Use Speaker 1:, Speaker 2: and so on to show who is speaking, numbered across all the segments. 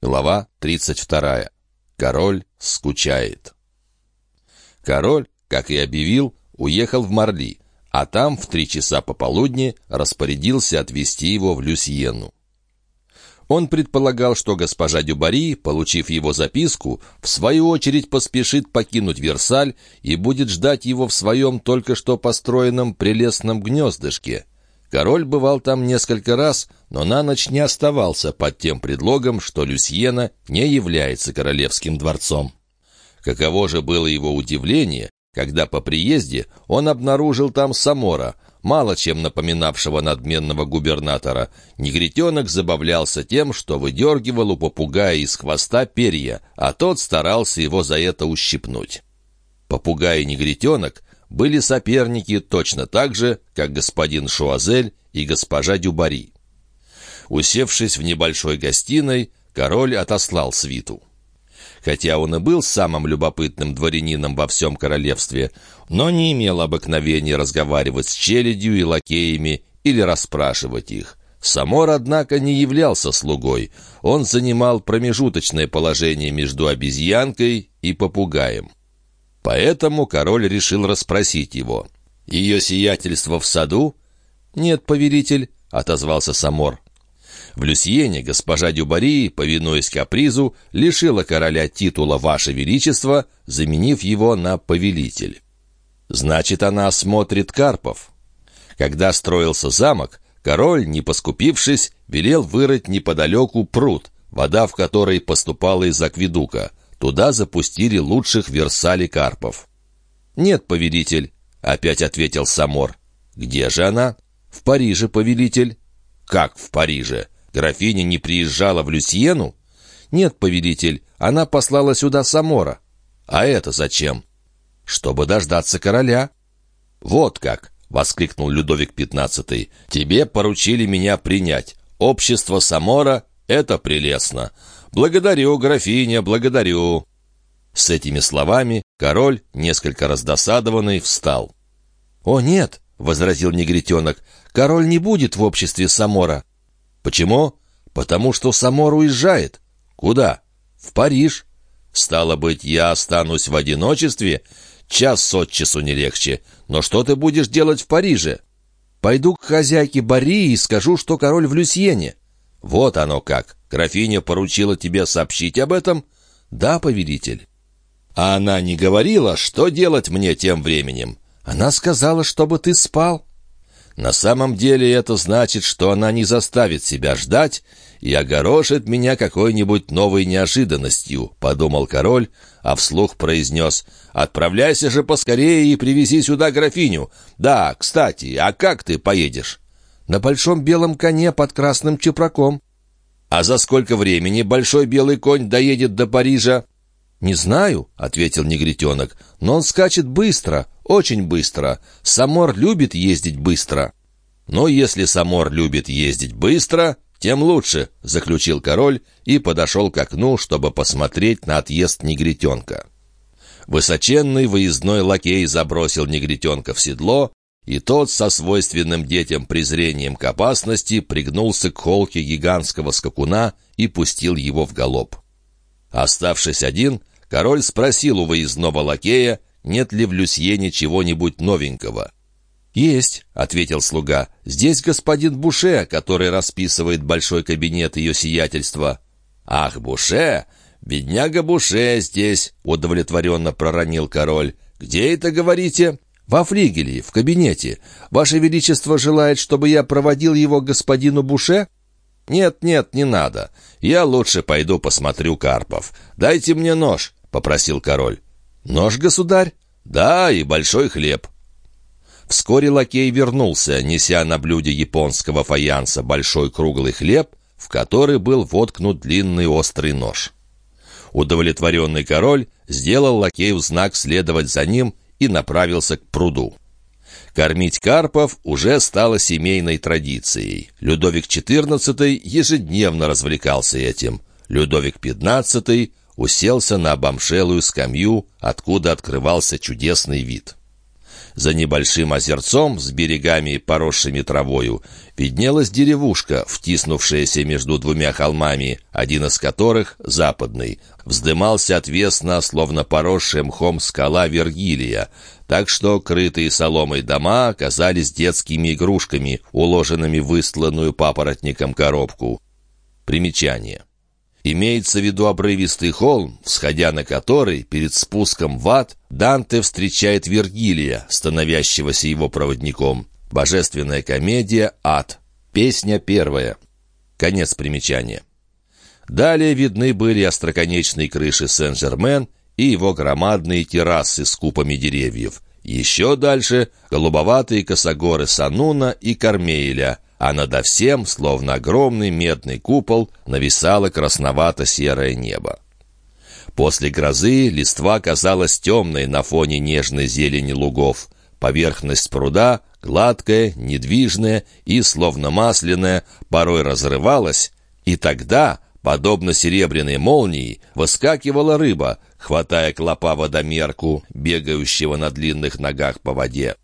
Speaker 1: Глава 32. Король скучает. Король, как и объявил, уехал в Марли, а там в три часа пополудни распорядился отвезти его в Люсьену. Он предполагал, что госпожа Дюбари, получив его записку, в свою очередь поспешит покинуть Версаль и будет ждать его в своем только что построенном прелестном гнездышке — Король бывал там несколько раз, но на ночь не оставался под тем предлогом, что Люсьена не является королевским дворцом. Каково же было его удивление, когда по приезде он обнаружил там Самора, мало чем напоминавшего надменного губернатора. Негритенок забавлялся тем, что выдергивал у попугая из хвоста перья, а тот старался его за это ущипнуть. Попугай негритенок были соперники точно так же, как господин Шуазель и госпожа Дюбари. Усевшись в небольшой гостиной, король отослал свиту. Хотя он и был самым любопытным дворянином во всем королевстве, но не имел обыкновения разговаривать с челядью и лакеями или расспрашивать их. Самор, однако, не являлся слугой. Он занимал промежуточное положение между обезьянкой и попугаем. Поэтому король решил расспросить его. «Ее сиятельство в саду?» «Нет, повелитель», — отозвался Самор. В Люсьене госпожа Дюбари, повинуясь капризу, лишила короля титула «Ваше Величество», заменив его на «Повелитель». Значит, она смотрит Карпов. Когда строился замок, король, не поскупившись, велел вырыть неподалеку пруд, вода в которой поступала из акведука. Туда запустили лучших Версали карпов. «Нет, повелитель», — опять ответил Самор. «Где же она?» «В Париже, повелитель». «Как в Париже? Графиня не приезжала в Люсьену?» «Нет, повелитель, она послала сюда Самора». «А это зачем?» «Чтобы дождаться короля». «Вот как!» — воскликнул Людовик XV. «Тебе поручили меня принять. Общество Самора — это прелестно. «Благодарю, графиня, благодарю». С этими словами король, несколько раздосадованный, встал. «О, нет!» — возразил негритенок. «Король не будет в обществе Самора». «Почему?» «Потому что Самор уезжает». «Куда?» «В Париж». «Стало быть, я останусь в одиночестве?» «Час от часу не легче. Но что ты будешь делать в Париже?» «Пойду к хозяйке Бари и скажу, что король в Люсьене». «Вот оно как! Графиня поручила тебе сообщить об этом?» «Да, повелитель». «А она не говорила, что делать мне тем временем?» «Она сказала, чтобы ты спал». «На самом деле это значит, что она не заставит себя ждать и огорошит меня какой-нибудь новой неожиданностью», — подумал король, а вслух произнес «Отправляйся же поскорее и привези сюда графиню. Да, кстати, а как ты поедешь?» На большом белом коне под красным чепраком. А за сколько времени большой белый конь доедет до Парижа? «Не знаю», — ответил негритенок, — «но он скачет быстро, очень быстро. Замор любит ездить быстро». «Но если Замор любит ездить быстро, тем лучше», — заключил король и подошел к окну, чтобы посмотреть на отъезд негритенка. Высоченный выездной лакей забросил негритенка в седло, и тот со свойственным детям презрением к опасности пригнулся к холке гигантского скакуна и пустил его в галоп. Оставшись один, король спросил у выездного лакея, нет ли в Люсьене чего-нибудь новенького. «Есть», — ответил слуга, — «здесь господин Буше, который расписывает большой кабинет ее сиятельства». «Ах, Буше! Бедняга Буше здесь!» — удовлетворенно проронил король. «Где это, говорите?» «Во флигеле, в кабинете. Ваше Величество желает, чтобы я проводил его господину Буше?» «Нет, нет, не надо. Я лучше пойду посмотрю Карпов. Дайте мне нож», — попросил король. «Нож, государь?» «Да, и большой хлеб». Вскоре лакей вернулся, неся на блюде японского фаянса большой круглый хлеб, в который был воткнут длинный острый нож. Удовлетворенный король сделал лакею знак следовать за ним и направился к пруду. Кормить карпов уже стало семейной традицией. Людовик XIV ежедневно развлекался этим. Людовик XV уселся на обомшелую скамью, откуда открывался чудесный вид. За небольшим озерцом с берегами, поросшими травою, виднелась деревушка, втиснувшаяся между двумя холмами, один из которых, западный, вздымался отвесно, словно поросшая мхом скала Вергилия, так что крытые соломой дома оказались детскими игрушками, уложенными в выстланную папоротником коробку. Примечание. Имеется в виду обрывистый холм, всходя на который, перед спуском в ад, Данте встречает Вергилия, становящегося его проводником. Божественная комедия «Ад». Песня первая. Конец примечания. Далее видны были остроконечные крыши Сен-Жермен и его громадные террасы с купами деревьев. Еще дальше — голубоватые косогоры Сануна и Кармейля — а надо всем, словно огромный медный купол, нависало красновато-серое небо. После грозы листва казалась темной на фоне нежной зелени лугов. Поверхность пруда, гладкая, недвижная и, словно масляная, порой разрывалась, и тогда, подобно серебряной молнии, выскакивала рыба, хватая клопа водомерку, бегающего на длинных ногах по воде.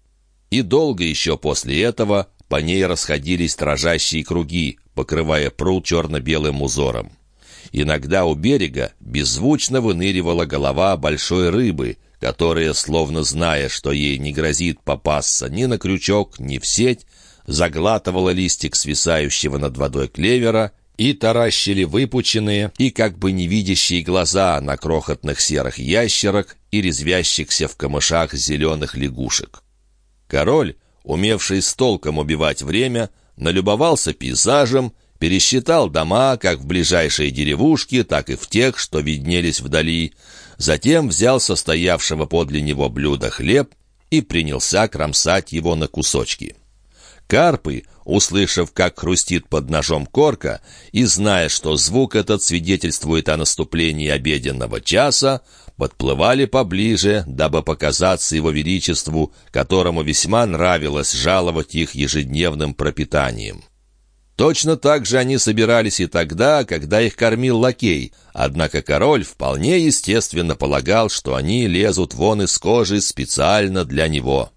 Speaker 1: И долго еще после этого по ней расходились дрожащие круги, покрывая пруд черно-белым узором. Иногда у берега беззвучно выныривала голова большой рыбы, которая, словно зная, что ей не грозит попасться ни на крючок, ни в сеть, заглатывала листик свисающего над водой клевера и таращили выпученные и как бы невидящие глаза на крохотных серых ящерок и резвящихся в камышах зеленых лягушек. Король, умевший с толком убивать время, налюбовался пейзажем, пересчитал дома как в ближайшие деревушки, так и в тех, что виднелись вдали, затем взял состоявшего подле него блюда хлеб и принялся кромсать его на кусочки. Карпы, услышав, как хрустит под ножом корка, и зная, что звук этот свидетельствует о наступлении обеденного часа, подплывали поближе, дабы показаться его величеству, которому весьма нравилось жаловать их ежедневным пропитанием. Точно так же они собирались и тогда, когда их кормил лакей, однако король вполне естественно полагал, что они лезут вон из кожи специально для него.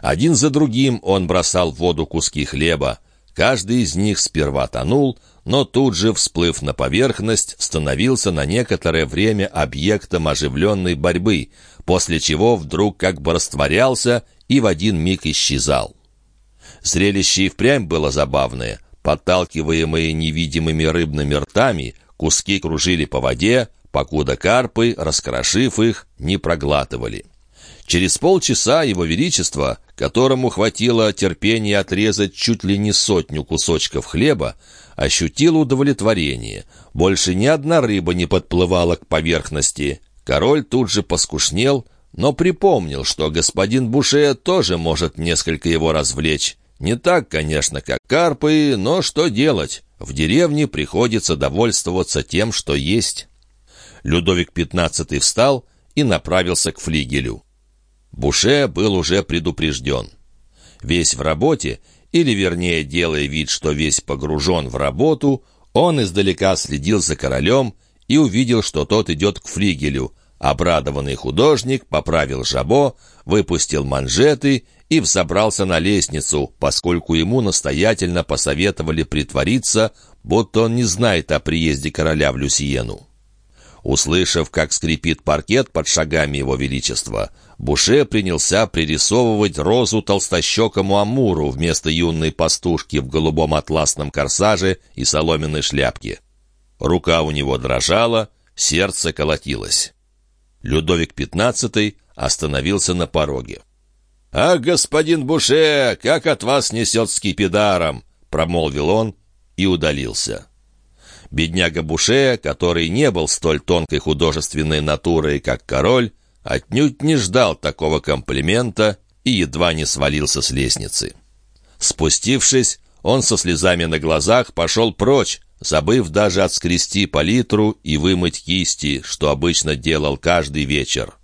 Speaker 1: Один за другим он бросал в воду куски хлеба, Каждый из них сперва тонул, но тут же, всплыв на поверхность, становился на некоторое время объектом оживленной борьбы, после чего вдруг как бы растворялся и в один миг исчезал. Зрелище и впрямь было забавное. Подталкиваемые невидимыми рыбными ртами, куски кружили по воде, покуда карпы, раскрошив их, не проглатывали. Через полчаса его величество, которому хватило терпения отрезать чуть ли не сотню кусочков хлеба, ощутил удовлетворение. Больше ни одна рыба не подплывала к поверхности. Король тут же поскушнел, но припомнил, что господин Буше тоже может несколько его развлечь. Не так, конечно, как карпы, но что делать? В деревне приходится довольствоваться тем, что есть. Людовик XV встал и направился к флигелю. Буше был уже предупрежден. Весь в работе, или вернее делая вид, что весь погружен в работу, он издалека следил за королем и увидел, что тот идет к флигелю. Обрадованный художник поправил жабо, выпустил манжеты и взобрался на лестницу, поскольку ему настоятельно посоветовали притвориться, будто он не знает о приезде короля в Люсиену. Услышав, как скрипит паркет под шагами его величества, Буше принялся пририсовывать розу толстощекому Амуру вместо юной пастушки в голубом атласном корсаже и соломенной шляпке. Рука у него дрожала, сердце колотилось. Людовик XV остановился на пороге. «А, господин Буше, как от вас несет скипидаром!» — промолвил он и удалился. Бедняга Буше, который не был столь тонкой художественной натурой, как король, отнюдь не ждал такого комплимента и едва не свалился с лестницы. Спустившись, он со слезами на глазах пошел прочь, забыв даже отскрести палитру и вымыть кисти, что обычно делал каждый вечер.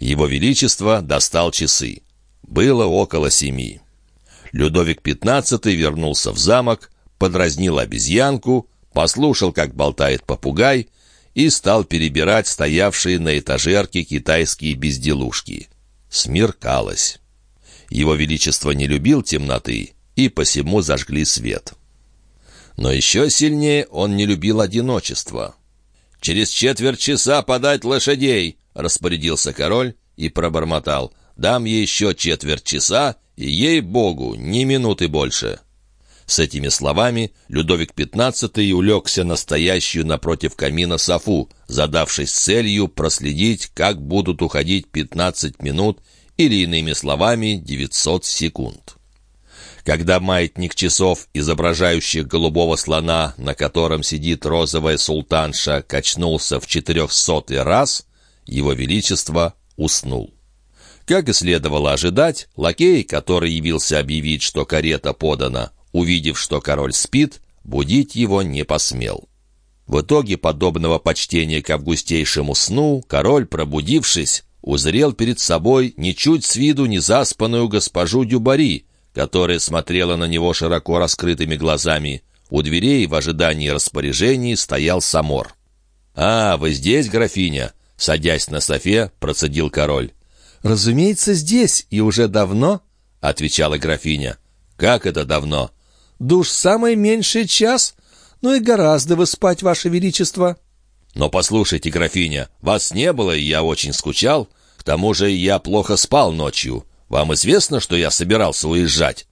Speaker 1: Его Величество достал часы. Было около семи. Людовик XV вернулся в замок, подразнил обезьянку, послушал, как болтает попугай, и стал перебирать стоявшие на этажерке китайские безделушки. смеркалось. Его Величество не любил темноты, и посему зажгли свет. Но еще сильнее он не любил одиночество. «Через четверть часа подать лошадей!» — распорядился король и пробормотал. «Дам ей еще четверть часа, и ей-богу, ни минуты больше!» С этими словами Людовик XV улегся на стоящую напротив камина Софу, задавшись целью проследить, как будут уходить 15 минут или, иными словами, 900 секунд. Когда маятник часов, изображающих голубого слона, на котором сидит розовая султанша, качнулся в четырехсотый раз, его величество уснул. Как и следовало ожидать, лакей, который явился объявить, что карета подана, увидев, что король спит, будить его не посмел. В итоге подобного почтения к августейшему сну король, пробудившись, узрел перед собой ничуть с виду не заспанную госпожу Дюбари, которая смотрела на него широко раскрытыми глазами. У дверей в ожидании распоряжений стоял Самор. «А, вы здесь, графиня?» — садясь на софе, процедил король.
Speaker 2: «Разумеется, здесь, и уже давно», —
Speaker 1: отвечала графиня. «Как это давно?»
Speaker 2: «Душ самый меньший час, ну и гораздо вы спать, ваше величество».
Speaker 1: «Но послушайте, графиня, вас не было, и я очень скучал. К тому же я плохо спал ночью. Вам известно, что я собирался уезжать?»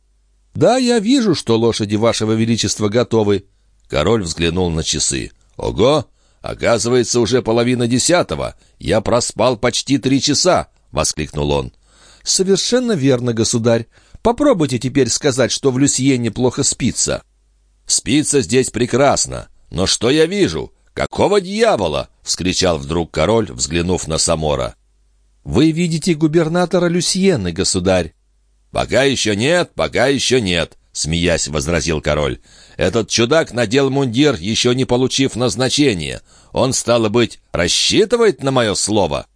Speaker 2: «Да, я вижу, что лошади вашего величества готовы».
Speaker 1: Король взглянул на часы. «Ого! Оказывается, уже половина десятого. Я проспал почти три часа!» — воскликнул он.
Speaker 2: «Совершенно верно, государь. Попробуйте теперь сказать, что в Люсьене плохо спится».
Speaker 1: «Спится здесь прекрасно. Но что я вижу? Какого дьявола?» — вскричал вдруг король, взглянув на Самора.
Speaker 2: «Вы видите губернатора Люсьены, государь».
Speaker 1: «Пока еще нет, пока еще нет», — смеясь возразил король. «Этот чудак надел мундир, еще не получив назначения. Он, стало быть, рассчитывает на мое слово?»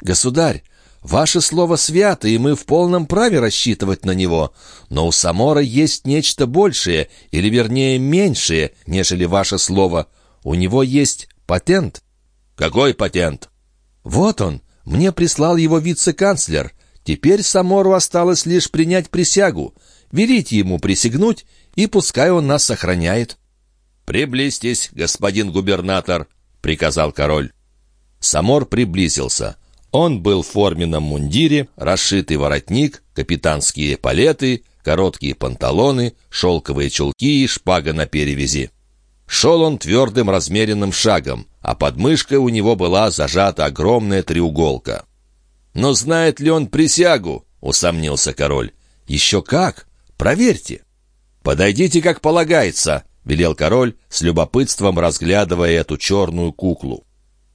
Speaker 2: «Государь, ваше слово свято, и мы в полном праве рассчитывать на него. Но у Самора есть нечто большее, или, вернее, меньшее, нежели ваше слово. У него есть патент».
Speaker 1: «Какой патент?»
Speaker 2: «Вот он, мне прислал его вице-канцлер. Теперь Самору осталось лишь принять присягу. Велите ему присягнуть, и пускай он нас сохраняет».
Speaker 1: «Приблизьтесь, господин губернатор», — приказал король. Самор приблизился. Он был в форменном мундире, расшитый воротник, капитанские палеты, короткие панталоны, шелковые чулки и шпага на перевязи. Шел он твердым размеренным шагом, а под мышкой у него была зажата огромная треуголка. «Но знает ли он присягу?» — усомнился король. «Еще как! Проверьте!» «Подойдите, как полагается!» — велел король, с любопытством разглядывая эту черную куклу.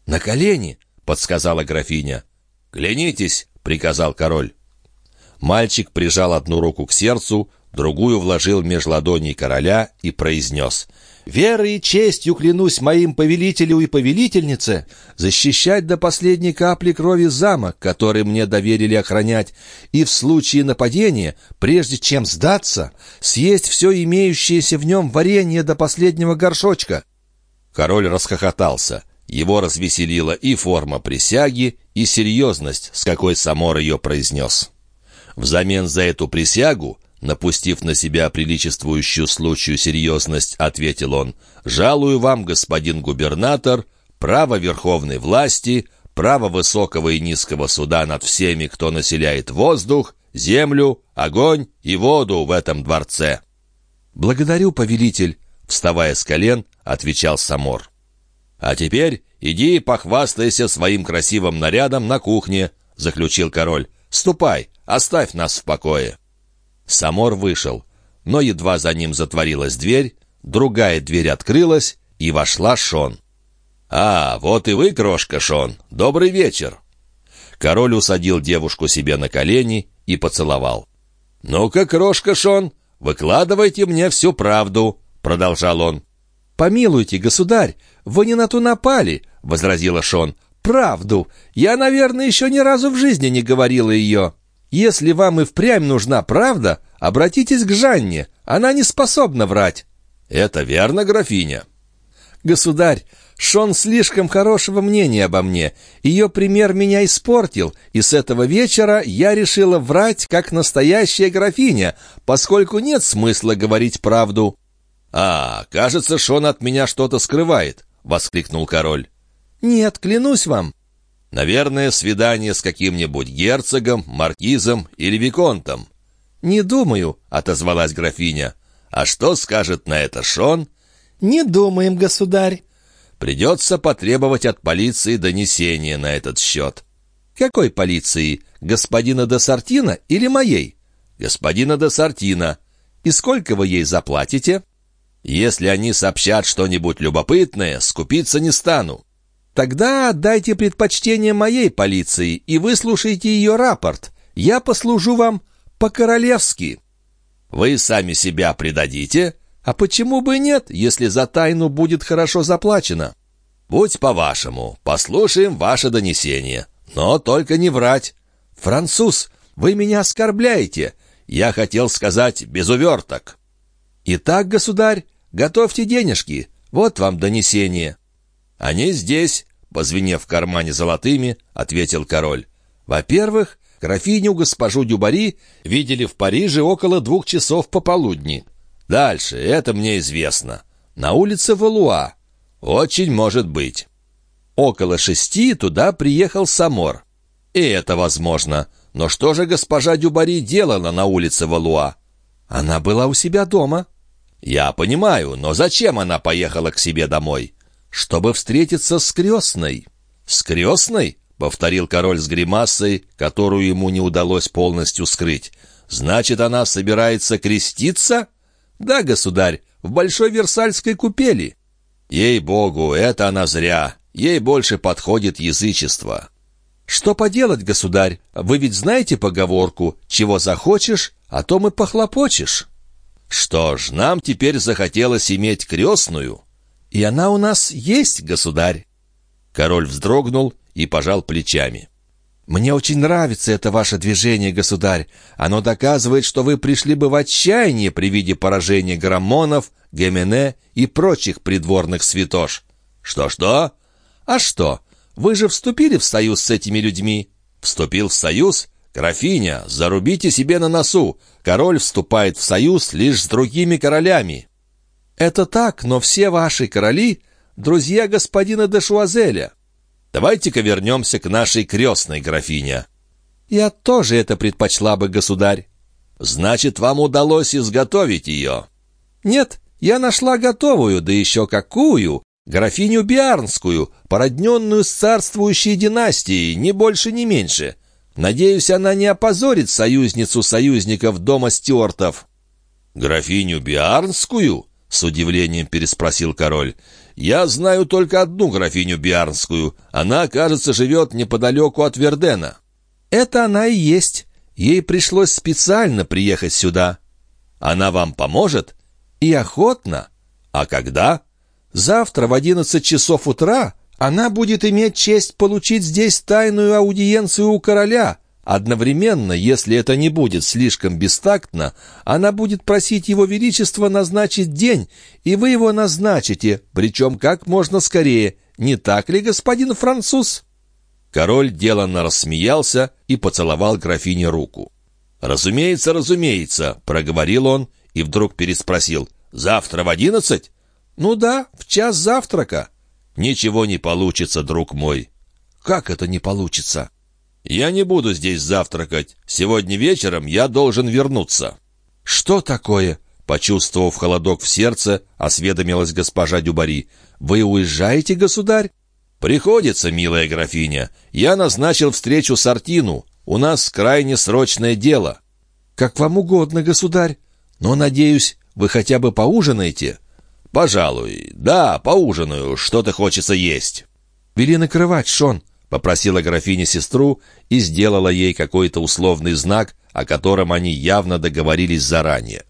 Speaker 2: «На колени!»
Speaker 1: — подсказала графиня. «Клянитесь!» — приказал король. Мальчик прижал одну руку к сердцу, другую вложил меж ладоней короля и произнес —
Speaker 2: Верой и честью клянусь моим повелителю и повелительнице защищать до последней капли крови замок, который мне доверили охранять, и в случае нападения, прежде чем сдаться, съесть все имеющееся в нем варенье до последнего горшочка».
Speaker 1: Король расхохотался. Его развеселила и форма присяги, и серьезность, с какой Самор ее произнес. Взамен за эту присягу Напустив на себя приличествующую случаю серьезность, ответил он, «Жалую вам, господин губернатор, право верховной власти, право высокого и низкого суда над всеми, кто населяет воздух, землю, огонь и воду в этом дворце».
Speaker 2: «Благодарю, повелитель», — вставая с колен, отвечал Замор.
Speaker 1: «А теперь иди похвастайся своим красивым нарядом на кухне», — заключил король. «Ступай, оставь нас в покое». Замор вышел, но едва за ним затворилась дверь, другая дверь открылась, и вошла Шон. «А, вот и вы, крошка Шон! Добрый вечер!» Король усадил девушку себе на колени и поцеловал. «Ну-ка, крошка Шон, выкладывайте мне всю правду», — продолжал он.
Speaker 2: «Помилуйте, государь, вы не на ту напали», — возразила Шон. «Правду. Я, наверное, еще ни разу в жизни не говорила ее». Если вам и впрямь нужна правда, обратитесь к Жанне, она не способна врать».
Speaker 1: «Это верно, графиня?»
Speaker 2: «Государь, Шон слишком хорошего мнения обо мне. Ее пример меня испортил, и с этого вечера я решила врать, как настоящая графиня, поскольку нет смысла говорить правду».
Speaker 1: «А, кажется, Шон от меня что-то скрывает», — воскликнул король.
Speaker 2: «Нет, клянусь вам».
Speaker 1: «Наверное, свидание с каким-нибудь герцогом, маркизом или виконтом».
Speaker 2: «Не думаю», —
Speaker 1: отозвалась графиня. «А что скажет на это Шон?»
Speaker 2: «Не думаем, государь».
Speaker 1: «Придется потребовать от полиции донесения на этот счет».
Speaker 2: «Какой полиции? Господина де Сартина или моей?»
Speaker 1: «Господина де Сартина».
Speaker 2: «И сколько вы ей заплатите?»
Speaker 1: «Если они сообщат что-нибудь любопытное, скупиться не стану».
Speaker 2: «Тогда отдайте предпочтение моей полиции и выслушайте ее рапорт. Я послужу вам по-королевски».
Speaker 1: «Вы сами себя предадите?»
Speaker 2: А почему бы нет, если за тайну будет хорошо заплачено?
Speaker 1: Будь по-вашему, послушаем ваше донесение. Но только не врать.
Speaker 2: Француз, вы меня оскорбляете.
Speaker 1: Я хотел сказать без уверток.
Speaker 2: Итак, государь, готовьте денежки. Вот вам донесение.
Speaker 1: Они здесь, позвенев в кармане золотыми, ответил король.
Speaker 2: Во-первых, графиню госпожу Дюбари видели в Париже около двух часов пополудни.
Speaker 1: Дальше, это мне известно.
Speaker 2: На улице Валуа.
Speaker 1: Очень может быть.
Speaker 2: Около шести туда приехал Самор.
Speaker 1: И это возможно. Но что же госпожа Дюбари делала на улице Валуа?
Speaker 2: Она была у себя дома.
Speaker 1: Я понимаю, но зачем она поехала к себе домой?
Speaker 2: Чтобы встретиться с крестной.
Speaker 1: С крестной? Повторил король с гримасой, которую ему не удалось полностью скрыть. Значит, она собирается креститься?
Speaker 2: «Да, государь, в Большой Версальской купели».
Speaker 1: «Ей-богу, это она зря. Ей больше подходит язычество».
Speaker 2: «Что поделать, государь? Вы ведь знаете поговорку «Чего захочешь, а то мы похлопочешь».
Speaker 1: «Что ж, нам теперь захотелось иметь крестную».
Speaker 2: «И она у нас есть, государь».
Speaker 1: Король вздрогнул и пожал плечами.
Speaker 2: «Мне очень нравится это ваше движение, государь. Оно доказывает, что вы пришли бы в отчаяние при виде поражения Граммонов, Гемене и прочих придворных святош».
Speaker 1: «Что-что?»
Speaker 2: «А что? Вы же вступили в союз с этими людьми».
Speaker 1: «Вступил в союз? Графиня, зарубите себе на носу. Король вступает в союз лишь с другими королями».
Speaker 2: «Это так, но все ваши короли — друзья господина де Шуазеля».
Speaker 1: Давайте-ка вернемся к нашей крестной графине».
Speaker 2: «Я тоже это предпочла бы, государь».
Speaker 1: «Значит, вам удалось изготовить ее?»
Speaker 2: «Нет, я нашла готовую, да еще какую, графиню Биарнскую, породненную с царствующей династией, ни больше, ни меньше. Надеюсь, она не опозорит союзницу союзников дома Стюартов».
Speaker 1: «Графиню Биарнскую?» — с удивлением переспросил король. Я знаю только одну графиню Биарнскую. Она, кажется, живет неподалеку от Вердена».
Speaker 2: «Это она и есть. Ей пришлось специально приехать сюда».
Speaker 1: «Она вам поможет?»
Speaker 2: «И охотно».
Speaker 1: «А когда?»
Speaker 2: «Завтра в одиннадцать часов утра она будет иметь честь получить здесь тайную аудиенцию у короля, Одновременно, если это не будет слишком бестактно, она будет просить его величество назначить день, и вы его назначите, причем как можно скорее. Не так ли, господин француз?»
Speaker 1: Король деланно рассмеялся и поцеловал графине руку. «Разумеется, разумеется», — проговорил он и вдруг переспросил. «Завтра в одиннадцать?»
Speaker 2: «Ну да, в час завтрака».
Speaker 1: «Ничего не получится, друг мой».
Speaker 2: «Как это не получится?»
Speaker 1: «Я не буду здесь завтракать. Сегодня вечером я должен вернуться».
Speaker 2: «Что такое?» Почувствовав холодок в сердце, осведомилась госпожа Дюбари. «Вы уезжаете, государь?»
Speaker 1: «Приходится, милая графиня. Я назначил встречу с Артину. У нас крайне срочное дело».
Speaker 2: «Как вам угодно, государь. Но, надеюсь, вы хотя бы поужинаете?»
Speaker 1: «Пожалуй. Да, поужинаю. Что-то хочется есть».
Speaker 2: «Вели накрывать, Шон попросила графиня сестру и сделала ей какой-то условный знак, о котором они явно договорились заранее.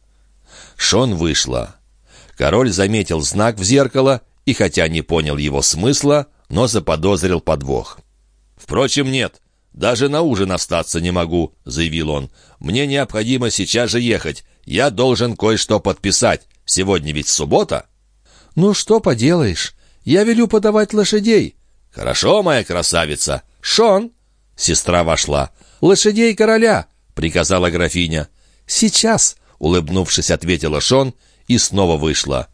Speaker 1: Шон вышла. Король заметил знак в зеркало и, хотя не понял его смысла, но заподозрил подвох. «Впрочем, нет, даже на ужин остаться не могу», — заявил он. «Мне необходимо сейчас же ехать. Я должен кое-что подписать. Сегодня ведь суббота».
Speaker 2: «Ну, что поделаешь. Я велю подавать лошадей».
Speaker 1: «Хорошо, моя красавица».
Speaker 2: «Шон!»
Speaker 1: Сестра вошла.
Speaker 2: «Лошадей короля!»
Speaker 1: — приказала графиня.
Speaker 2: «Сейчас!»
Speaker 1: — улыбнувшись, ответила Шон и снова вышла.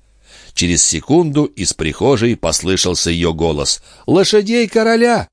Speaker 1: Через секунду из прихожей послышался ее голос.
Speaker 2: «Лошадей короля!»